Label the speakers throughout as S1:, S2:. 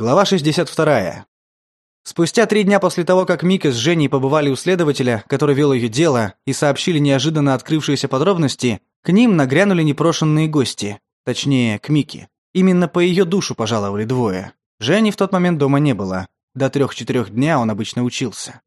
S1: Глава 62. Спустя три дня после того, как Мика с Женей побывали у следователя, который вел ее дело, и сообщили неожиданно открывшиеся подробности, к ним нагрянули непрошенные гости, точнее, к Мике. Именно по ее душу пожаловали двое. Жени в тот момент дома не было. До трех-четырех дня он обычно учился.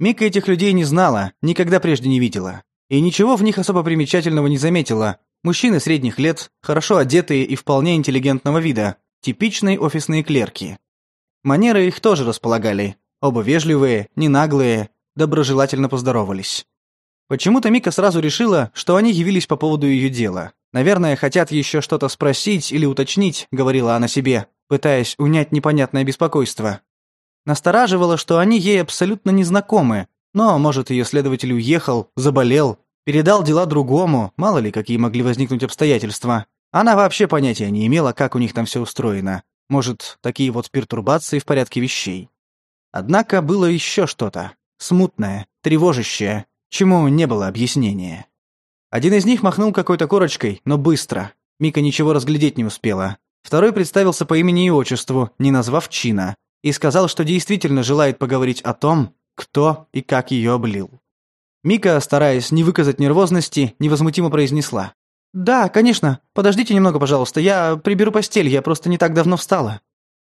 S1: Мика этих людей не знала, никогда прежде не видела. И ничего в них особо примечательного не заметила. Мужчины средних лет, хорошо одетые и вполне интеллигентного вида, типичные офисные клерки. Манеры их тоже располагали. Оба вежливые, не наглые, доброжелательно поздоровались. Почему-то Мика сразу решила, что они явились по поводу ее дела. Наверное, хотят еще что-то спросить или уточнить, говорила она себе, пытаясь унять непонятное беспокойство. Настораживало, что они ей абсолютно незнакомы, но, может, ее следователь уехал, заболел, передал дела другому, мало ли какие могли возникнуть обстоятельства. Она вообще понятия не имела, как у них там все устроено. Может, такие вот пертурбации в порядке вещей. Однако было еще что-то. Смутное, тревожащее, чему не было объяснения. Один из них махнул какой-то корочкой, но быстро. Мика ничего разглядеть не успела. Второй представился по имени и отчеству, не назвав чина, и сказал, что действительно желает поговорить о том, кто и как ее облил. Мика, стараясь не выказать нервозности, невозмутимо произнесла. «Да, конечно. Подождите немного, пожалуйста. Я приберу постель, я просто не так давно встала».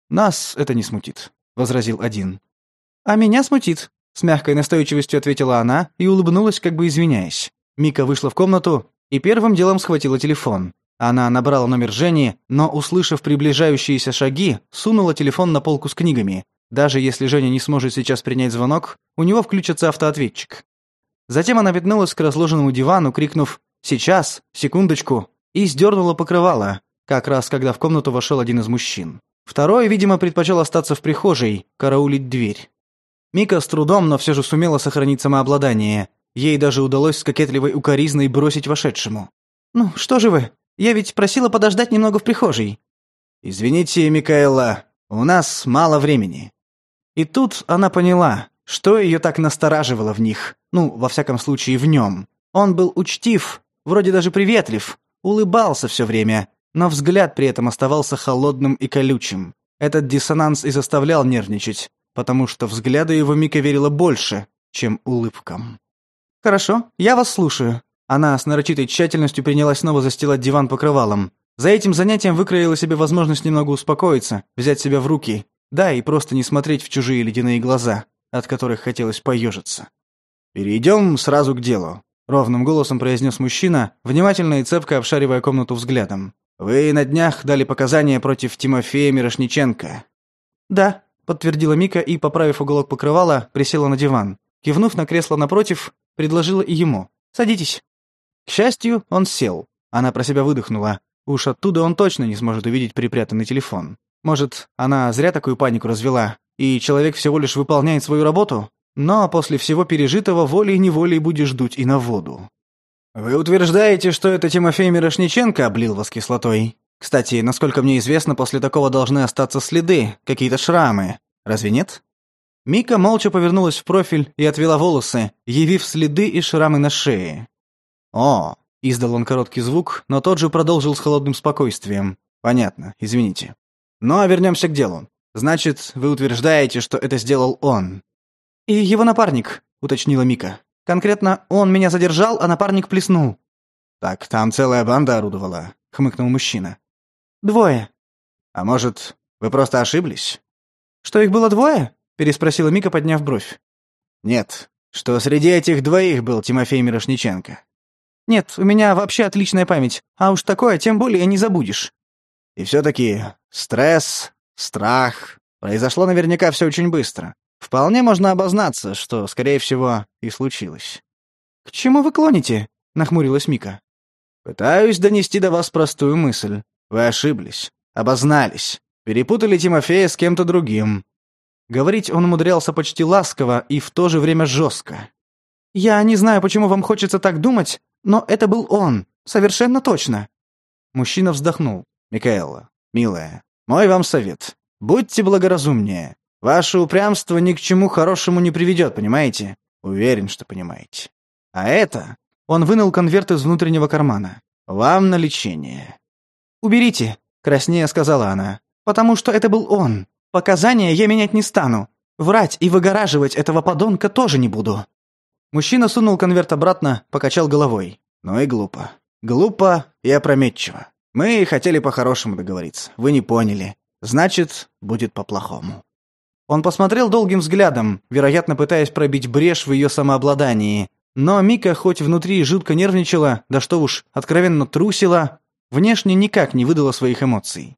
S1: «Нас это не смутит», — возразил один. «А меня смутит», — с мягкой настойчивостью ответила она и улыбнулась, как бы извиняясь. Мика вышла в комнату и первым делом схватила телефон. Она набрала номер Жени, но, услышав приближающиеся шаги, сунула телефон на полку с книгами. Даже если Женя не сможет сейчас принять звонок, у него включится автоответчик. Затем она метнулась к разложенному дивану, крикнув Сейчас, секундочку, и сдернула покрывало, как раз когда в комнату вошел один из мужчин. Второй, видимо, предпочел остаться в прихожей, караулить дверь. Мика с трудом, но все же сумела сохранить самообладание. Ей даже удалось с кокетливой укоризной бросить вошедшему. «Ну, что же вы? Я ведь просила подождать немного в прихожей». «Извините, Микаэла, у нас мало времени». И тут она поняла, что ее так настораживало в них, ну, во всяком случае, в нем. Он был учтив, вроде даже приветлив, улыбался все время, но взгляд при этом оставался холодным и колючим. Этот диссонанс и заставлял нервничать, потому что взгляду его Мика верила больше, чем улыбкам. «Хорошо, я вас слушаю». Она с нарочитой тщательностью принялась снова застилать диван покрывалом. За этим занятием выкроила себе возможность немного успокоиться, взять себя в руки. Да, и просто не смотреть в чужие ледяные глаза, от которых хотелось поежиться. «Перейдем сразу к делу», ровным голосом произнес мужчина, внимательно и цепко обшаривая комнату взглядом. Вы на днях дали показания против Тимофея Мирошниченко. Да, подтвердила Мика и, поправив уголок покрывала, присела на диван. Кивнув на кресло напротив, предложила и ему: "Садитесь". К счастью, он сел. Она про себя выдохнула. Уж оттуда он точно не сможет увидеть припрятанный телефон. Может, она зря такую панику развела, и человек всего лишь выполняет свою работу? Но после всего пережитого волей-неволей будешь дуть и на воду. Вы утверждаете, что это Тимофей Мирошниченко облил вас кислотой? Кстати, насколько мне известно, после такого должны остаться следы, какие-то шрамы. Разве нет? Мика молча повернулась в профиль и отвела волосы, явив следы и шрамы на шее. «О!» – издал он короткий звук, но тот же продолжил с холодным спокойствием. «Понятно, извините. Ну а вернемся к делу. Значит, вы утверждаете, что это сделал он. «И его напарник», — уточнила Мика. «Конкретно он меня задержал, а напарник плеснул».
S2: «Так там целая банда орудовала», — хмыкнул мужчина.
S1: «Двое».
S2: «А может, вы просто ошиблись?»
S1: «Что их было двое?» — переспросила Мика, подняв бровь.
S2: «Нет, что среди этих двоих был Тимофей Мирошниченко».
S1: «Нет, у меня вообще отличная память, а уж такое тем более не забудешь».
S2: «И все-таки стресс, страх. Произошло наверняка все очень быстро. Вполне можно обознаться, что, скорее всего, и случилось.
S1: «К чему вы клоните?» — нахмурилась Мика.
S2: «Пытаюсь донести до вас простую мысль. Вы ошиблись. Обознались. Перепутали Тимофея с кем-то другим».
S1: Говорить он умудрялся почти ласково и в то же время жестко. «Я не знаю, почему вам хочется так думать, но это был он. Совершенно точно».
S2: Мужчина вздохнул. «Микаэла, милая, мой вам совет. Будьте благоразумнее. Ваше упрямство ни к чему хорошему не приведет, понимаете? Уверен, что понимаете. А это...» Он вынул конверт из внутреннего кармана. «Вам на лечение».
S1: «Уберите», — краснея сказала она. «Потому что это был он. Показания я менять не стану. Врать и выгораживать этого подонка тоже не буду». Мужчина сунул конверт обратно, покачал головой.
S2: «Ну и глупо. Глупо и опрометчиво. Мы хотели по-хорошему договориться. Вы не поняли. Значит, будет по-плохому».
S1: Он посмотрел долгим взглядом, вероятно, пытаясь пробить брешь в ее самообладании. Но Мика хоть внутри жутко нервничала, да что уж, откровенно трусила, внешне никак не выдала своих эмоций.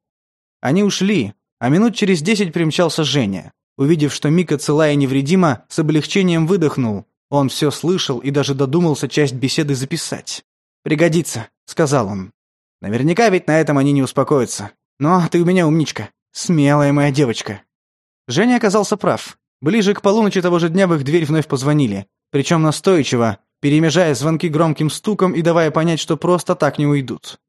S1: Они ушли, а минут через десять примчался Женя. Увидев, что Мика цела и невредима, с облегчением выдохнул. Он все слышал и даже додумался часть беседы записать. «Пригодится», — сказал он. «Наверняка ведь на этом они не успокоятся. Но ты у меня умничка. Смелая моя девочка». Женя оказался прав. Ближе к полуночи того же дня в их дверь вновь позвонили. Причем настойчиво, перемежая звонки громким стуком и давая понять, что просто так не уйдут.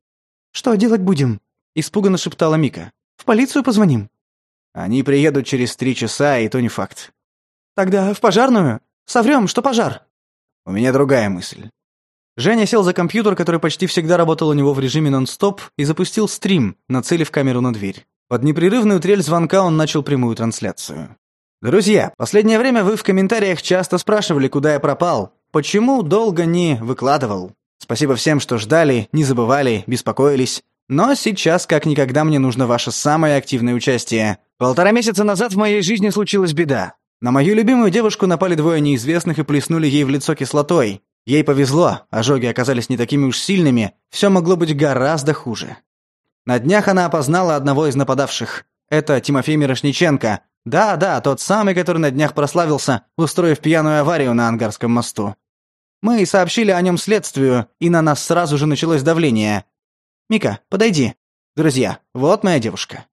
S1: «Что делать будем?» – испуганно шептала Мика. «В полицию позвоним».
S2: «Они приедут через три часа, и то не факт».
S1: «Тогда в пожарную? Соврем, что пожар».
S2: «У меня другая мысль».
S1: Женя сел за компьютер, который почти всегда работал у него в режиме нон-стоп, и запустил стрим, нацелив камеру на дверь. Под непрерывную трель звонка он начал прямую трансляцию. «Друзья, последнее время вы в комментариях часто спрашивали, куда я пропал, почему долго не выкладывал. Спасибо всем, что ждали, не забывали, беспокоились. Но сейчас как никогда мне нужно ваше самое активное участие. Полтора месяца назад в моей жизни случилась беда. На мою любимую девушку напали двое неизвестных и плеснули ей в лицо кислотой. Ей повезло, ожоги оказались не такими уж сильными, все могло быть гораздо хуже. На днях она опознала одного из нападавших. Это Тимофей Мирошниченко. Да-да, тот самый, который на днях прославился, устроив пьяную аварию на Ангарском мосту. Мы сообщили о нем следствию, и на нас сразу же началось давление. «Мика, подойди. Друзья, вот моя девушка».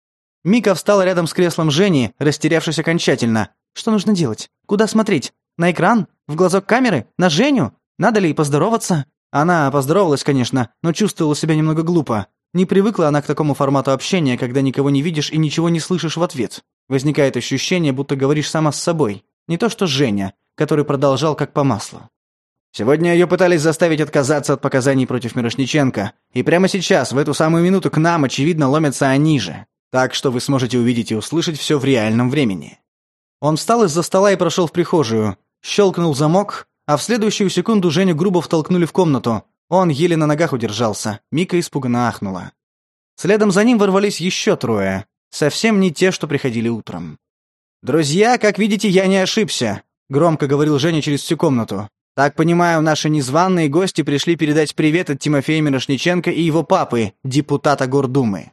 S1: Мика встала рядом с креслом Жени, растерявшись окончательно. «Что нужно делать? Куда смотреть? На экран? В глазок камеры? На Женю? Надо ли поздороваться?» Она поздоровалась, конечно, но чувствовала себя немного глупо. Не привыкла она к такому формату общения, когда никого не видишь и ничего не слышишь в ответ. Возникает ощущение, будто говоришь сама с собой. Не то что Женя, который продолжал как по маслу. Сегодня ее пытались заставить отказаться от показаний против Мирошниченко, и прямо сейчас, в эту самую минуту, к нам, очевидно, ломятся они же. Так что вы сможете увидеть и услышать все в реальном времени. Он встал из-за стола и прошел в прихожую, щелкнул замок, а в следующую секунду Женю грубо втолкнули в комнату, он еле на ногах удержался, Мика испуганно ахнула. Следом за ним ворвались еще трое, совсем не те, что приходили утром. «Друзья, как видите, я не ошибся», — громко говорил Женя через всю комнату. «Так понимаю, наши незваные гости пришли передать привет от Тимофея Мирошниченко и его папы, депутата Гордумы».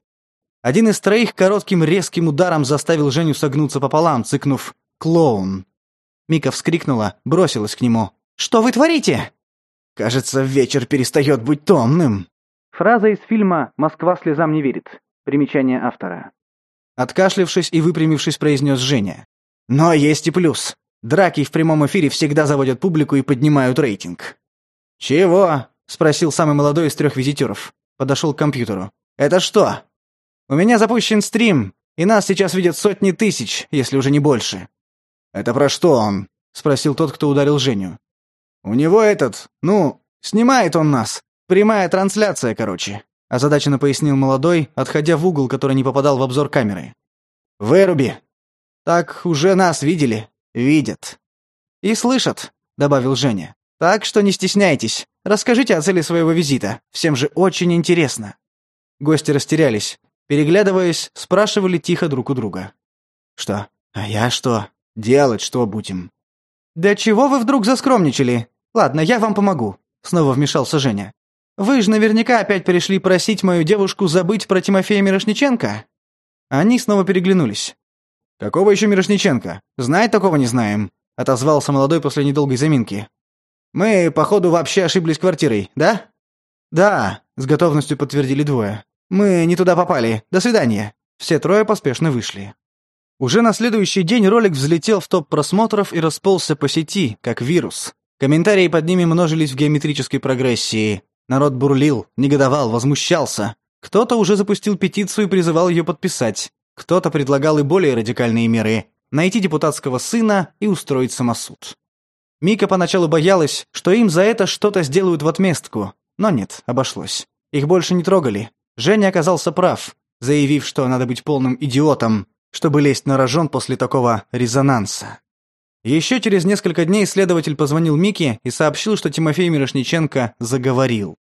S1: Один из троих коротким резким ударом заставил Женю согнуться пополам, цыкнув «Клоун». Мика вскрикнула, бросилась к нему. «Что вы творите?»
S2: Кажется, вечер перестает быть томным.
S1: Фраза из фильма «Москва слезам не верит». Примечание автора. Откашлившись и выпрямившись, произнес Женя. Но есть и плюс. Драки в прямом эфире всегда заводят публику и поднимают рейтинг. «Чего?» — спросил самый молодой из трех визитеров. Подошел к компьютеру. «Это что?» «У меня запущен стрим, и нас сейчас видят сотни тысяч, если уже не больше».
S2: «Это про что он?» — спросил тот, кто ударил Женю.
S1: У него этот, ну, снимает он нас. Прямая трансляция, короче. Озадаченно пояснил молодой, отходя в угол, который не попадал в обзор камеры. Выруби. Так уже нас видели. Видят. И слышат, добавил Женя. Так что не стесняйтесь. Расскажите о цели своего визита. Всем же очень интересно. Гости растерялись. Переглядываясь, спрашивали тихо друг у друга. «Что? А я что? Делать что будем?» «Да чего вы вдруг заскромничали? «Ладно, я вам помогу», — снова вмешался Женя. «Вы же наверняка опять пришли просить мою девушку забыть про Тимофея Мирошниченко?» Они снова переглянулись. «Какого еще Мирошниченко? Знать такого не знаем», — отозвался молодой после недолгой заминки. «Мы, походу, вообще ошиблись квартирой, да?» «Да», — с готовностью подтвердили двое. «Мы не туда попали. До свидания». Все трое поспешно вышли. Уже на следующий день ролик взлетел в топ просмотров и расползся по сети, как вирус. Комментарии под ними множились в геометрической прогрессии. Народ бурлил, негодовал, возмущался. Кто-то уже запустил петицию и призывал ее подписать. Кто-то предлагал и более радикальные меры – найти депутатского сына и устроить самосуд. Мика поначалу боялась, что им за это что-то сделают в отместку, но нет, обошлось. Их больше не трогали. Женя оказался прав, заявив, что надо быть полным идиотом, чтобы лезть на рожон после такого резонанса. Еще через несколько дней следователь позвонил Мике и сообщил, что Тимофей Мирошниченко заговорил.